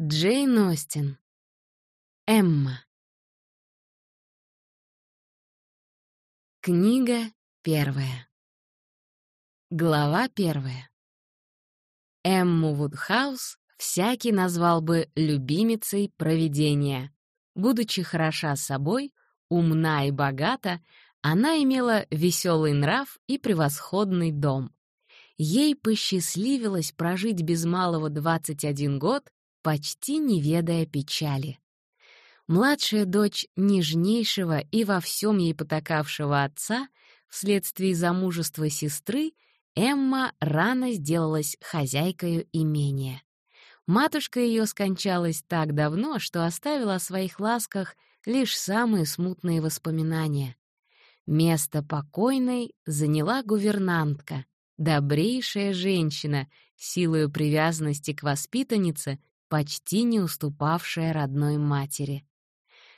Джейн Остин. Эмма. Книга первая. Глава первая. Эмму Вудхаус всякий назвал бы любимицей провидения. Будучи хороша собой, умна и богата, она имела веселый нрав и превосходный дом. Ей посчастливилось прожить без малого 21 год почти не ведая печали. Младшая дочь нежнейшего и во всем ей потакавшего отца, вследствие замужества сестры, Эмма рано сделалась хозяйкою имения. Матушка ее скончалась так давно, что оставила о своих ласках лишь самые смутные воспоминания. Место покойной заняла гувернантка, добрейшая женщина, силою привязанности к воспитаннице, почти не уступавшая родной матери.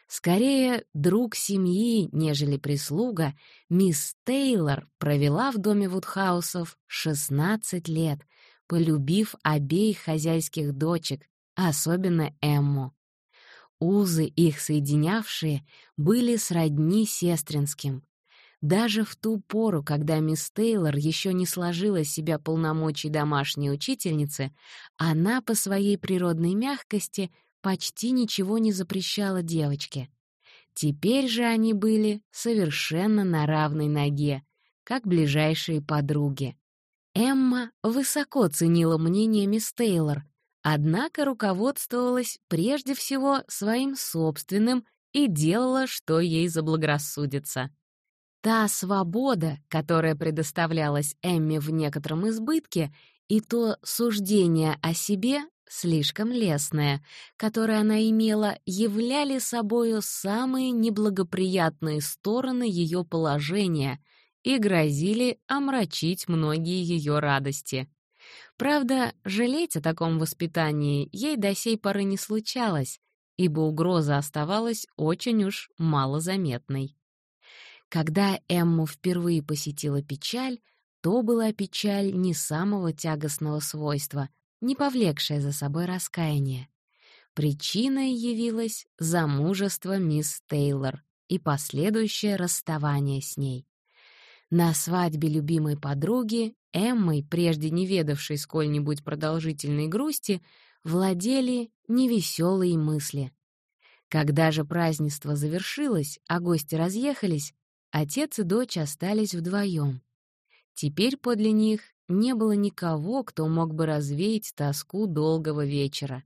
Скорее, друг семьи, нежели прислуга, мисс Тейлор провела в доме Вудхаусов 16 лет, полюбив обеих хозяйских дочек, особенно Эмму. Узы, их соединявшие, были сродни сестринским. Даже в ту пору, когда мисс Тейлор еще не сложила себя полномочий домашней учительницы, она по своей природной мягкости почти ничего не запрещала девочке. Теперь же они были совершенно на равной ноге, как ближайшие подруги. Эмма высоко ценила мнение мисс Тейлор, однако руководствовалась прежде всего своим собственным и делала, что ей заблагорассудится. Та свобода, которая предоставлялась Эмме в некотором избытке, и то суждение о себе, слишком лестное, которое она имела, являли собою самые неблагоприятные стороны ее положения и грозили омрачить многие ее радости. Правда, жалеть о таком воспитании ей до сей поры не случалось, ибо угроза оставалась очень уж малозаметной. Когда Эмму впервые посетила печаль, то была печаль не самого тягостного свойства, не повлекшая за собой раскаяние. Причиной явилось замужество мисс Тейлор и последующее расставание с ней. На свадьбе любимой подруги Эммой, прежде не ведавшей сколь-нибудь продолжительной грусти, владели невеселые мысли. Когда же празднество завершилось, а гости разъехались, Отец и дочь остались вдвоем. Теперь подле них не было никого, кто мог бы развеять тоску долгого вечера.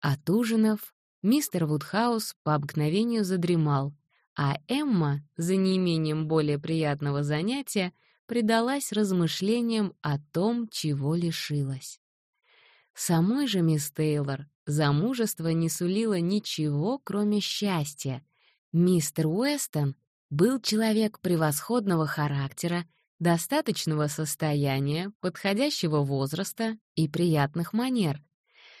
От ужинов мистер Вудхаус по обыкновению задремал, а Эмма, за неимением более приятного занятия, предалась размышлениям о том, чего лишилась. Самой же мисс Тейлор замужество не сулило ничего, кроме счастья. Мистер Уэстон был человек превосходного характера, достаточного состояния, подходящего возраста и приятных манер.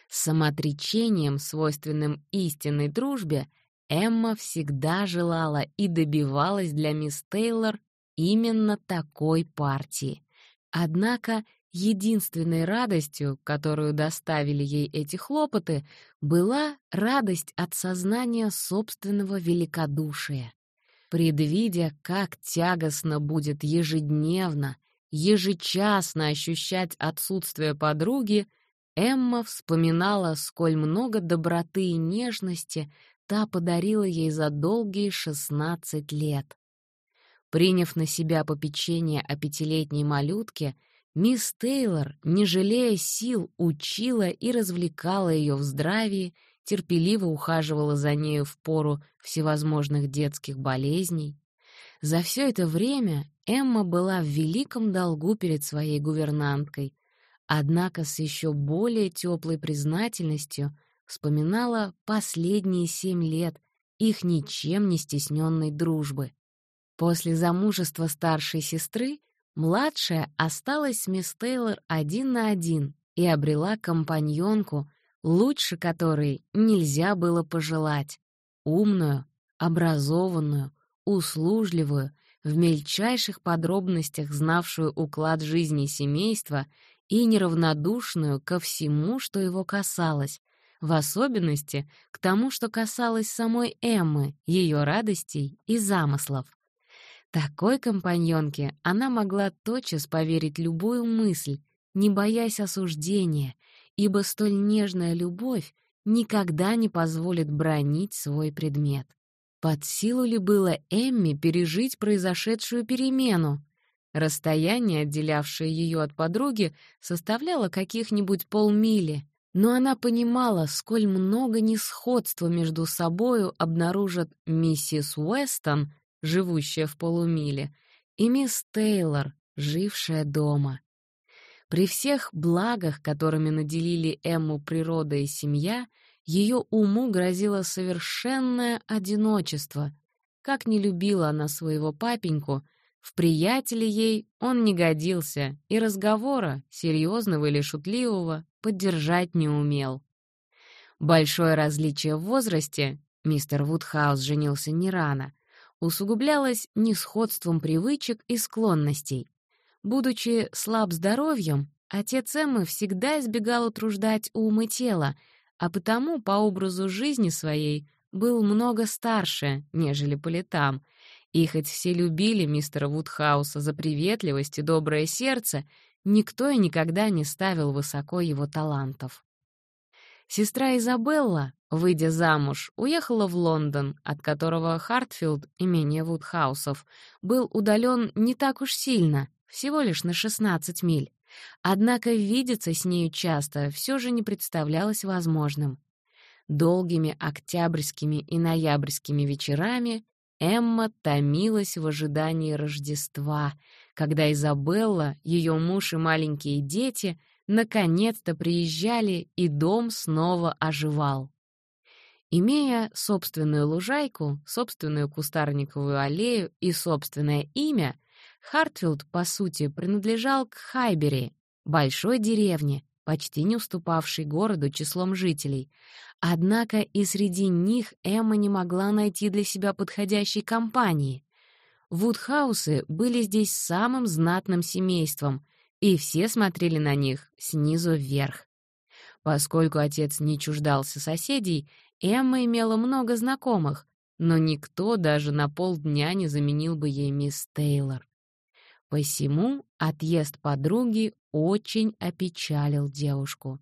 С самоотречением, свойственным истинной дружбе, Эмма всегда желала и добивалась для мисс Тейлор именно такой партии. Однако единственной радостью, которую доставили ей эти хлопоты, была радость от сознания собственного великодушия предвидя, как тягостно будет ежедневно, ежечасно ощущать отсутствие подруги, Эмма вспоминала, сколь много доброты и нежности та подарила ей за долгие шестнадцать лет. Приняв на себя попечение о пятилетней малютке, мисс Тейлор, не жалея сил, учила и развлекала ее в здравии терпеливо ухаживала за нею в пору всевозможных детских болезней. За все это время Эмма была в великом долгу перед своей гувернанткой, однако с еще более теплой признательностью вспоминала последние семь лет их ничем не стесненной дружбы. После замужества старшей сестры младшая осталась с мисс Тейлор один на один и обрела компаньонку, лучше которой нельзя было пожелать. Умную, образованную, услужливую, в мельчайших подробностях знавшую уклад жизни семейства и неравнодушную ко всему, что его касалось, в особенности к тому, что касалось самой Эммы, ее радостей и замыслов. Такой компаньонке она могла тотчас поверить любую мысль, не боясь осуждения, ибо столь нежная любовь никогда не позволит бронить свой предмет. Под силу ли было Эмми пережить произошедшую перемену? Расстояние, отделявшее ее от подруги, составляло каких-нибудь полмили, но она понимала, сколь много несходства между собою обнаружат миссис Уэстон, живущая в полумиле, и мисс Тейлор, жившая дома. При всех благах, которыми наделили Эмму природа и семья, ее уму грозило совершенное одиночество. Как не любила она своего папеньку, в приятеле ей он не годился, и разговора, серьезного или шутливого, поддержать не умел. Большое различие в возрасте, мистер Вудхаус женился не рано, усугублялось несходством привычек и склонностей. Будучи слаб здоровьем, отец Эммы всегда избегал утруждать ум и тело, а потому по образу жизни своей был много старше, нежели по летам, и хоть все любили мистера Вудхауса за приветливость и доброе сердце, никто и никогда не ставил высоко его талантов. Сестра Изабелла, выйдя замуж, уехала в Лондон, от которого Хартфилд, имение Вудхаусов, был удален не так уж сильно, всего лишь на 16 миль. Однако видеться с нею часто все же не представлялось возможным. Долгими октябрьскими и ноябрьскими вечерами Эмма томилась в ожидании Рождества, когда Изабелла, ее муж и маленькие дети наконец-то приезжали, и дом снова оживал. Имея собственную лужайку, собственную кустарниковую аллею и собственное имя, Хартфилд, по сути, принадлежал к Хайбери, большой деревне, почти не уступавшей городу числом жителей. Однако и среди них Эмма не могла найти для себя подходящей компании. Вудхаусы были здесь самым знатным семейством, и все смотрели на них снизу вверх. Поскольку отец не чуждался соседей, Эмма имела много знакомых, но никто даже на полдня не заменил бы ей мисс Тейлор. Посему отъезд подруги очень опечалил девушку.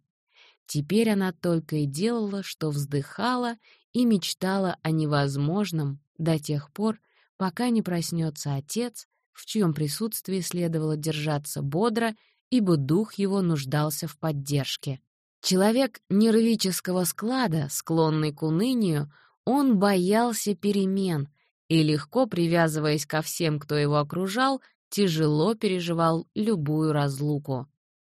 Теперь она только и делала, что вздыхала и мечтала о невозможном до тех пор, пока не проснется отец, в чьем присутствии следовало держаться бодро, ибо дух его нуждался в поддержке. Человек нервического склада, склонный к унынию, он боялся перемен и, легко привязываясь ко всем, кто его окружал, тяжело переживал любую разлуку.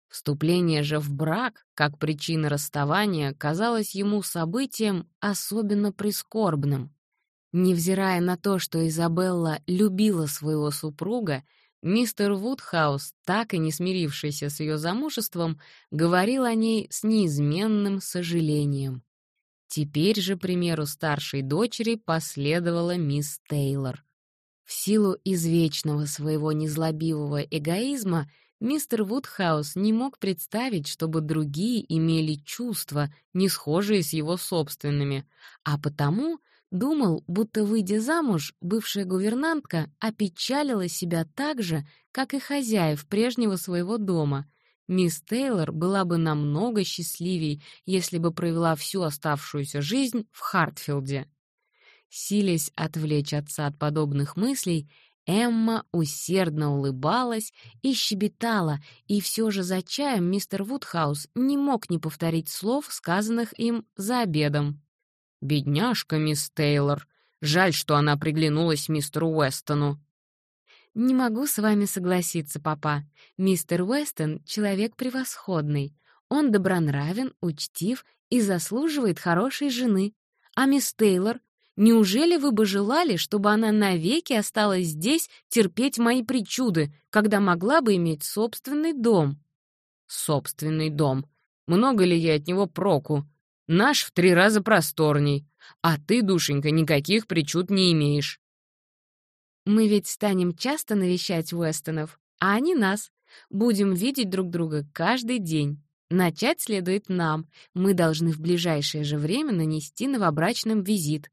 Вступление же в брак, как причина расставания, казалось ему событием особенно прискорбным. Невзирая на то, что Изабелла любила своего супруга, мистер Вудхаус, так и не смирившийся с ее замужеством, говорил о ней с неизменным сожалением. Теперь же примеру старшей дочери последовала мисс Тейлор. В силу извечного своего незлобивого эгоизма мистер Вудхаус не мог представить, чтобы другие имели чувства, не схожие с его собственными, а потому думал, будто, выйдя замуж, бывшая гувернантка опечалила себя так же, как и хозяев прежнего своего дома. Мисс Тейлор была бы намного счастливей, если бы провела всю оставшуюся жизнь в Хартфилде. Силясь отвлечь отца от подобных мыслей, Эмма усердно улыбалась и щебетала, и все же за чаем мистер Вудхаус не мог не повторить слов, сказанных им за обедом. «Бедняжка мисс Тейлор. Жаль, что она приглянулась мистеру Уэстону». «Не могу с вами согласиться, папа. Мистер Уэстон — человек превосходный. Он добронравен, учтив и заслуживает хорошей жены. А мисс Тейлор Неужели вы бы желали, чтобы она навеки осталась здесь терпеть мои причуды, когда могла бы иметь собственный дом? Собственный дом. Много ли я от него проку? Наш в три раза просторней. А ты, душенька, никаких причуд не имеешь. Мы ведь станем часто навещать Уэстонов, а они нас. Будем видеть друг друга каждый день. Начать следует нам. Мы должны в ближайшее же время нанести новобрачным визит.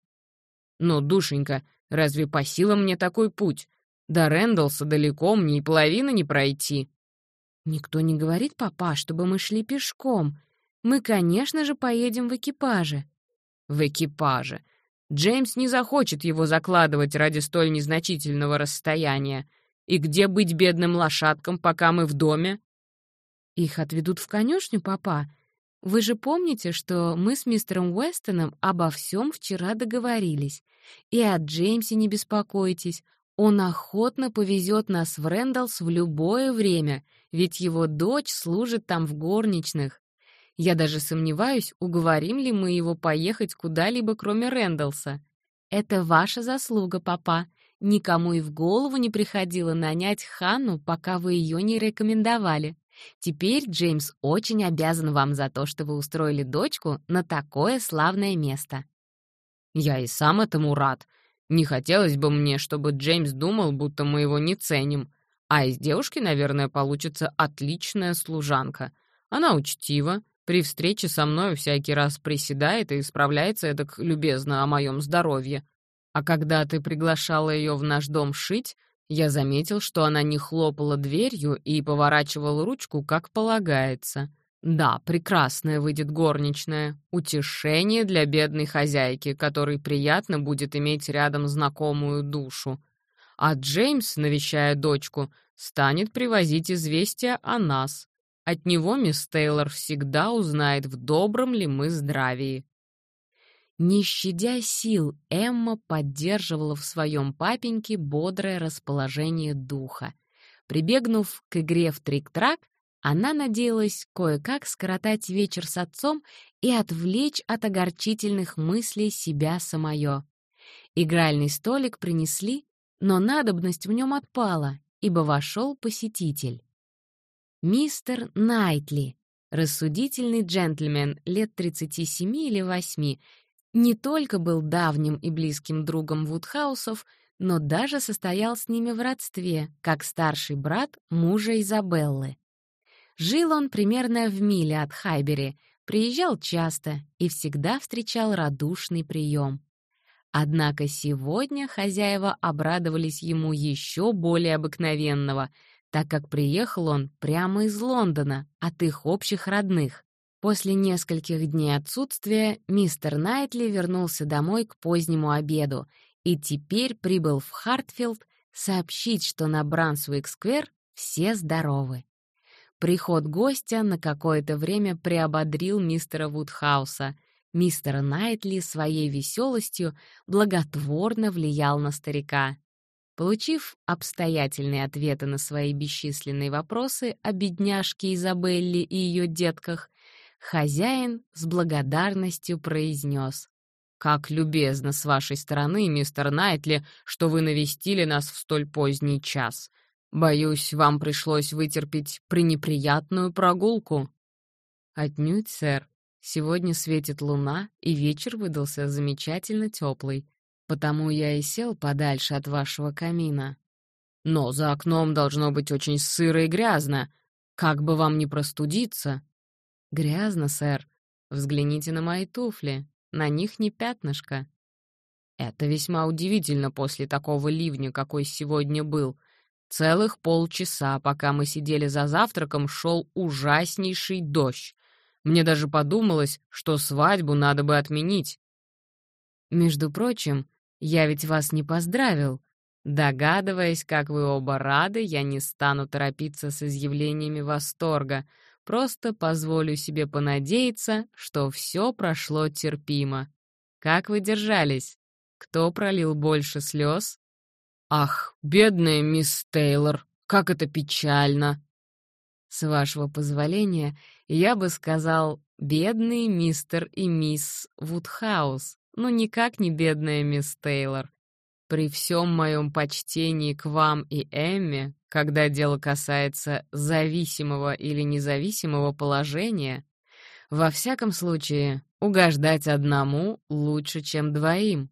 Но, душенька, разве по силам мне такой путь? До Рэндалса далеко мне и половины не пройти. Никто не говорит, папа, чтобы мы шли пешком. Мы, конечно же, поедем в экипаже. В экипаже. Джеймс не захочет его закладывать ради столь незначительного расстояния. И где быть бедным лошадкам, пока мы в доме? Их отведут в конюшню, папа. Вы же помните, что мы с мистером Уэстоном обо всем вчера договорились. И о Джеймсе не беспокойтесь. Он охотно повезет нас в Рэндаллс в любое время, ведь его дочь служит там в горничных. Я даже сомневаюсь, уговорим ли мы его поехать куда-либо, кроме Рэндалса. Это ваша заслуга, папа. Никому и в голову не приходило нанять Ханну, пока вы ее не рекомендовали. Теперь Джеймс очень обязан вам за то, что вы устроили дочку на такое славное место. Я и сам этому рад. Не хотелось бы мне, чтобы Джеймс думал, будто мы его не ценим. А из девушки, наверное, получится отличная служанка. Она учтива, при встрече со мной всякий раз приседает и справляется эдак любезно о моем здоровье. А когда ты приглашала ее в наш дом шить, я заметил, что она не хлопала дверью и поворачивала ручку, как полагается. Да, прекрасная выйдет горничная. Утешение для бедной хозяйки, которой приятно будет иметь рядом знакомую душу. А Джеймс, навещая дочку, станет привозить известия о нас. От него мисс Тейлор всегда узнает, в добром ли мы здравии. Не щадя сил, Эмма поддерживала в своем папеньке бодрое расположение духа. Прибегнув к игре в трик-трак, она надеялась кое-как скоротать вечер с отцом и отвлечь от огорчительных мыслей себя самое. Игральный столик принесли, но надобность в нем отпала, ибо вошел посетитель. Мистер Найтли, рассудительный джентльмен лет 37 или 8, не только был давним и близким другом Вудхаусов, но даже состоял с ними в родстве, как старший брат мужа Изабеллы. Жил он примерно в миле от Хайбери, приезжал часто и всегда встречал радушный прием. Однако сегодня хозяева обрадовались ему еще более обыкновенного — так как приехал он прямо из Лондона, от их общих родных. После нескольких дней отсутствия мистер Найтли вернулся домой к позднему обеду и теперь прибыл в Хартфилд сообщить, что на Брансуик-сквер все здоровы. Приход гостя на какое-то время приободрил мистера Вудхауса. Мистер Найтли своей веселостью благотворно влиял на старика. Получив обстоятельные ответы на свои бесчисленные вопросы о бедняжке Изабелле и ее детках, хозяин с благодарностью произнес. «Как любезно с вашей стороны, мистер Найтли, что вы навестили нас в столь поздний час. Боюсь, вам пришлось вытерпеть пренеприятную прогулку». «Отнюдь, сэр. Сегодня светит луна, и вечер выдался замечательно теплый потому я и сел подальше от вашего камина. Но за окном должно быть очень сыро и грязно. Как бы вам не простудиться?» «Грязно, сэр. Взгляните на мои туфли. На них не пятнышко». «Это весьма удивительно после такого ливня, какой сегодня был. Целых полчаса, пока мы сидели за завтраком, шел ужаснейший дождь. Мне даже подумалось, что свадьбу надо бы отменить. Между прочим, я ведь вас не поздравил. Догадываясь, как вы оба рады, я не стану торопиться с изъявлениями восторга, просто позволю себе понадеяться, что все прошло терпимо. Как вы держались? Кто пролил больше слез? Ах, бедная мисс Тейлор, как это печально! С вашего позволения, я бы сказал, бедный мистер и мисс Вудхаус но никак не бедная мисс Тейлор. При всем моем почтении к вам и Эмме, когда дело касается зависимого или независимого положения, во всяком случае, угождать одному лучше, чем двоим.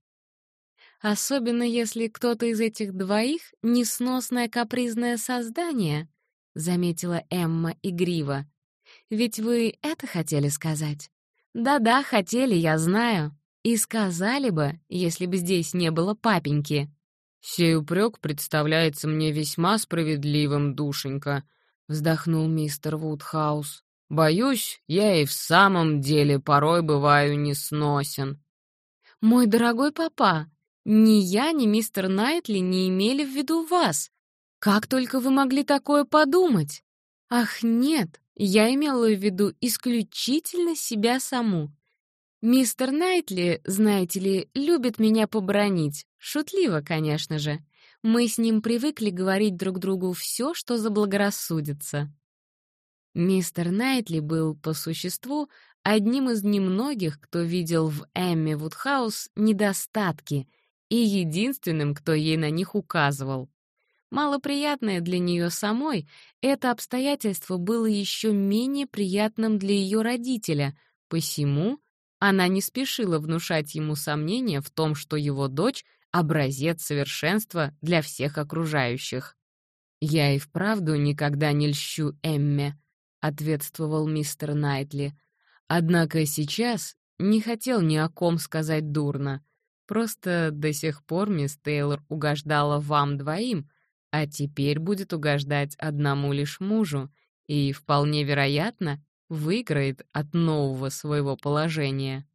Особенно если кто-то из этих двоих — несносное капризное создание, — заметила Эмма игриво. Ведь вы это хотели сказать? Да-да, хотели, я знаю. И сказали бы, если бы здесь не было папеньки. «Сей упрек представляется мне весьма справедливым, душенька», — вздохнул мистер Вудхаус. «Боюсь, я и в самом деле порой бываю несносен». «Мой дорогой папа, ни я, ни мистер Найтли не имели в виду вас. Как только вы могли такое подумать? Ах, нет, я имела в виду исключительно себя саму. Мистер Найтли, знаете ли, любит меня побронить. Шутливо, конечно же. Мы с ним привыкли говорить друг другу все, что заблагорассудится. Мистер Найтли был, по существу, одним из немногих, кто видел в Эмме Вудхаус недостатки и единственным, кто ей на них указывал. Малоприятное для нее самой, это обстоятельство было еще менее приятным для ее родителя, посему она не спешила внушать ему сомнения в том, что его дочь — образец совершенства для всех окружающих. «Я и вправду никогда не льщу Эмме», — ответствовал мистер Найтли. «Однако сейчас не хотел ни о ком сказать дурно. Просто до сих пор мисс Тейлор угождала вам двоим, а теперь будет угождать одному лишь мужу, и, вполне вероятно, выиграет от нового своего положения.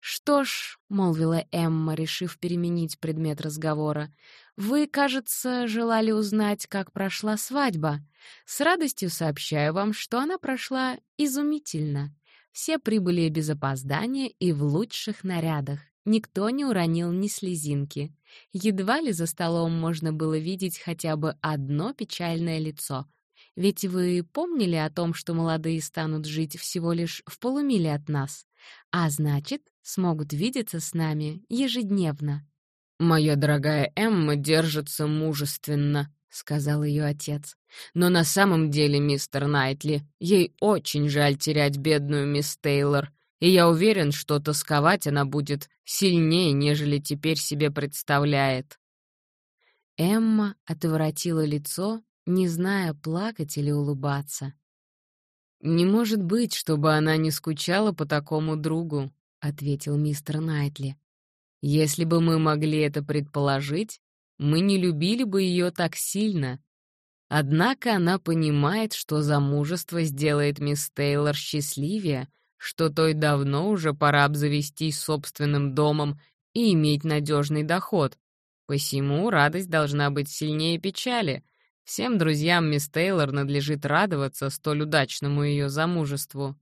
«Что ж», — молвила Эмма, решив переменить предмет разговора, «вы, кажется, желали узнать, как прошла свадьба. С радостью сообщаю вам, что она прошла изумительно. Все прибыли без опоздания и в лучших нарядах. Никто не уронил ни слезинки. Едва ли за столом можно было видеть хотя бы одно печальное лицо, ведь вы помнили о том, что молодые станут жить всего лишь в полумиле от нас, а значит, смогут видеться с нами ежедневно. «Моя дорогая Эмма держится мужественно», — сказал ее отец. «Но на самом деле, мистер Найтли, ей очень жаль терять бедную мисс Тейлор, и я уверен, что тосковать она будет сильнее, нежели теперь себе представляет». Эмма отворотила лицо не зная, плакать или улыбаться. «Не может быть, чтобы она не скучала по такому другу», — ответил мистер Найтли. «Если бы мы могли это предположить, мы не любили бы ее так сильно. Однако она понимает, что замужество сделает мисс Тейлор счастливее, что той давно уже пора обзавестись собственным домом и иметь надежный доход. Посему радость должна быть сильнее печали, Всем друзьям мисс Тейлор надлежит радоваться столь удачному ее замужеству.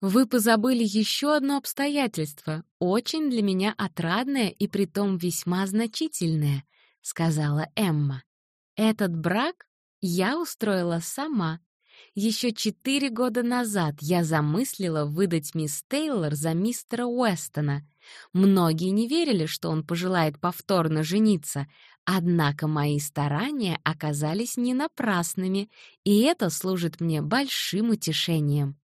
Вы позабыли еще одно обстоятельство, очень для меня отрадное и притом весьма значительное, сказала Эмма. Этот брак я устроила сама. Еще четыре года назад я замыслила выдать мисс Тейлор за мистера Уэстона. Многие не верили, что он пожелает повторно жениться, Однако мои старания оказались не напрасными, и это служит мне большим утешением.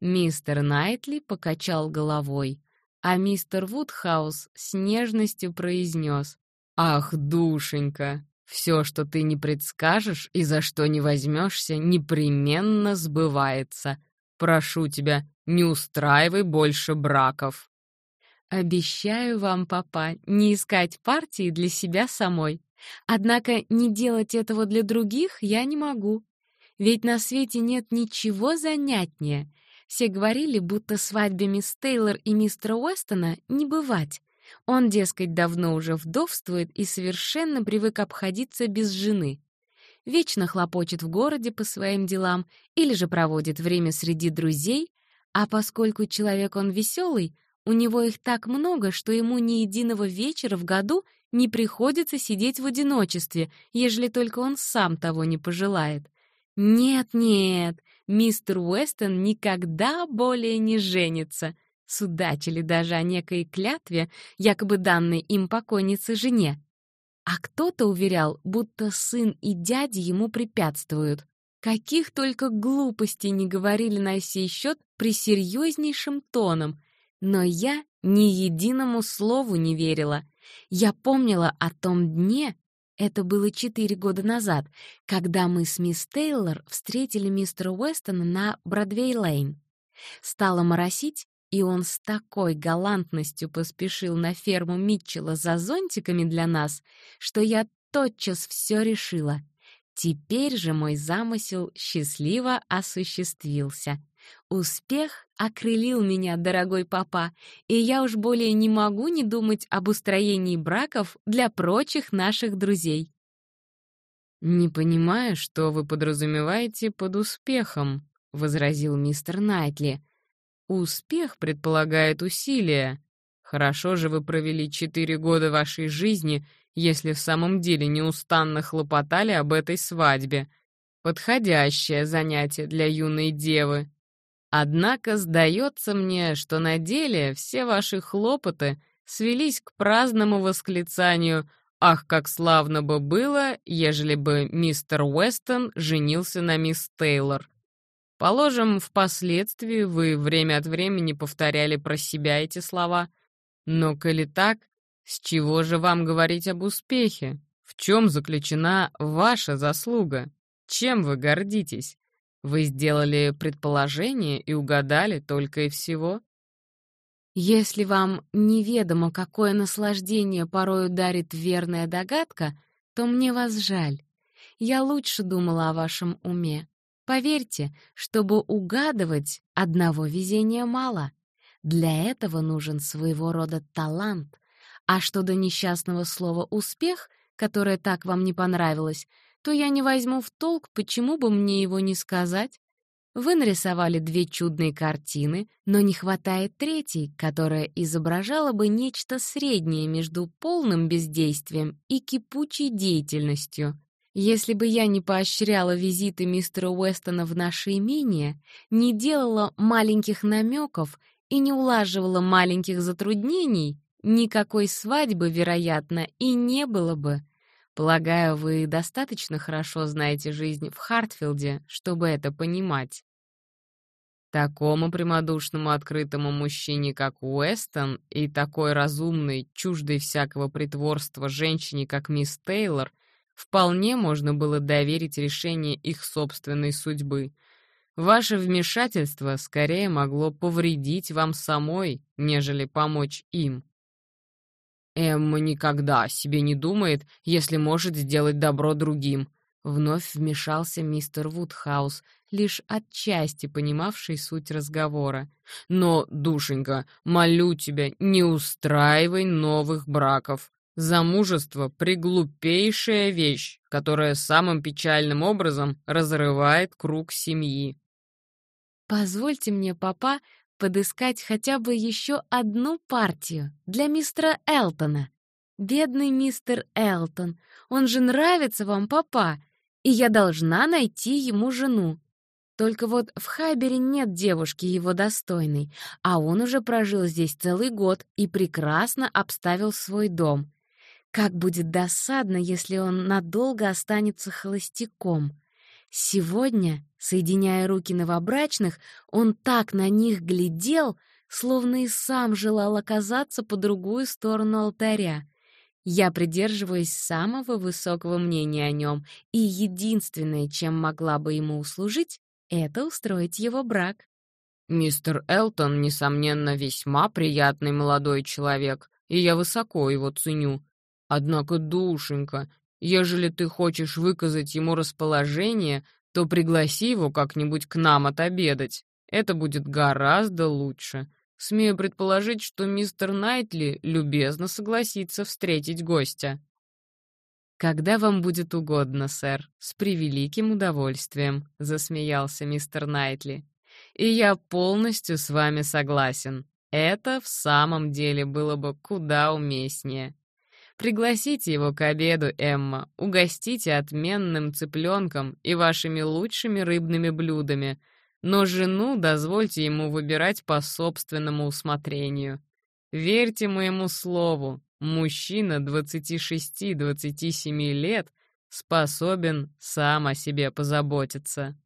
Мистер Найтли покачал головой, а мистер Вудхаус с нежностью произнес. «Ах, душенька, все, что ты не предскажешь и за что не возьмешься, непременно сбывается. Прошу тебя, не устраивай больше браков». Обещаю вам, папа, не искать партии для себя самой. Однако не делать этого для других я не могу. Ведь на свете нет ничего занятнее. Все говорили, будто свадьбе мисс Тейлор и мистера Уэстона не бывать. Он, дескать, давно уже вдовствует и совершенно привык обходиться без жены. Вечно хлопочет в городе по своим делам или же проводит время среди друзей, а поскольку человек он веселый, у него их так много, что ему ни единого вечера в году не приходится сидеть в одиночестве, ежели только он сам того не пожелает. Нет-нет, мистер Уэстон никогда более не женится. Судачили даже о некой клятве, якобы данной им покойнице жене. А кто-то уверял, будто сын и дядя ему препятствуют. Каких только глупостей не говорили на сей счет при серьезнейшем тоном, но я ни единому слову не верила. Я помнила о том дне, Это было четыре года назад, когда мы с мисс Тейлор встретили мистера Уэстона на Бродвей-Лейн. Стало моросить, и он с такой галантностью поспешил на ферму Митчелла за зонтиками для нас, что я тотчас все решила. Теперь же мой замысел счастливо осуществился. Успех окрылил меня, дорогой папа, и я уж более не могу не думать об устроении браков для прочих наших друзей. «Не понимаю, что вы подразумеваете под успехом», — возразил мистер Найтли. «Успех предполагает усилия. Хорошо же вы провели четыре года вашей жизни, если в самом деле неустанно хлопотали об этой свадьбе. Подходящее занятие для юной девы. Однако сдается мне, что на деле все ваши хлопоты свелись к праздному восклицанию «Ах, как славно бы было, ежели бы мистер Уэстон женился на мисс Тейлор». Положим, впоследствии вы время от времени повторяли про себя эти слова. Но коли так, с чего же вам говорить об успехе? В чем заключена ваша заслуга? Чем вы гордитесь? Вы сделали предположение и угадали только и всего? Если вам неведомо, какое наслаждение порою дарит верная догадка, то мне вас жаль. Я лучше думала о вашем уме. Поверьте, чтобы угадывать, одного везения мало. Для этого нужен своего рода талант. А что до несчастного слова «успех», которое так вам не понравилось, то я не возьму в толк, почему бы мне его не сказать. Вы нарисовали две чудные картины, но не хватает третьей, которая изображала бы нечто среднее между полным бездействием и кипучей деятельностью. Если бы я не поощряла визиты мистера Уэстона в наше имение, не делала маленьких намеков и не улаживала маленьких затруднений, никакой свадьбы, вероятно, и не было бы. Полагаю, вы достаточно хорошо знаете жизнь в Хартфилде, чтобы это понимать. Такому прямодушному открытому мужчине, как Уэстон, и такой разумной, чуждой всякого притворства женщине, как мисс Тейлор, вполне можно было доверить решение их собственной судьбы. Ваше вмешательство скорее могло повредить вам самой, нежели помочь им. Эмма никогда о себе не думает, если может сделать добро другим. Вновь вмешался мистер Вудхаус, лишь отчасти понимавший суть разговора. «Но, душенька, молю тебя, не устраивай новых браков. Замужество — приглупейшая вещь, которая самым печальным образом разрывает круг семьи. «Позвольте мне, папа, подыскать хотя бы еще одну партию для мистера Элтона. Бедный мистер Элтон, он же нравится вам, папа, и я должна найти ему жену. Только вот в Хайбере нет девушки его достойной, а он уже прожил здесь целый год и прекрасно обставил свой дом». Как будет досадно, если он надолго останется холостяком. Сегодня, соединяя руки новобрачных, он так на них глядел, словно и сам желал оказаться по другую сторону алтаря. Я придерживаюсь самого высокого мнения о нем, и единственное, чем могла бы ему услужить, это устроить его брак. «Мистер Элтон, несомненно, весьма приятный молодой человек, и я высоко его ценю», Однако, душенька, ежели ты хочешь выказать ему расположение, то пригласи его как-нибудь к нам отобедать. Это будет гораздо лучше. Смею предположить, что мистер Найтли любезно согласится встретить гостя. «Когда вам будет угодно, сэр, с превеликим удовольствием», — засмеялся мистер Найтли. «И я полностью с вами согласен. Это в самом деле было бы куда уместнее. Пригласите его к обеду, Эмма, угостите отменным цыпленком и вашими лучшими рыбными блюдами, но жену дозвольте ему выбирать по собственному усмотрению. Верьте моему слову, мужчина 26-27 лет способен сам о себе позаботиться.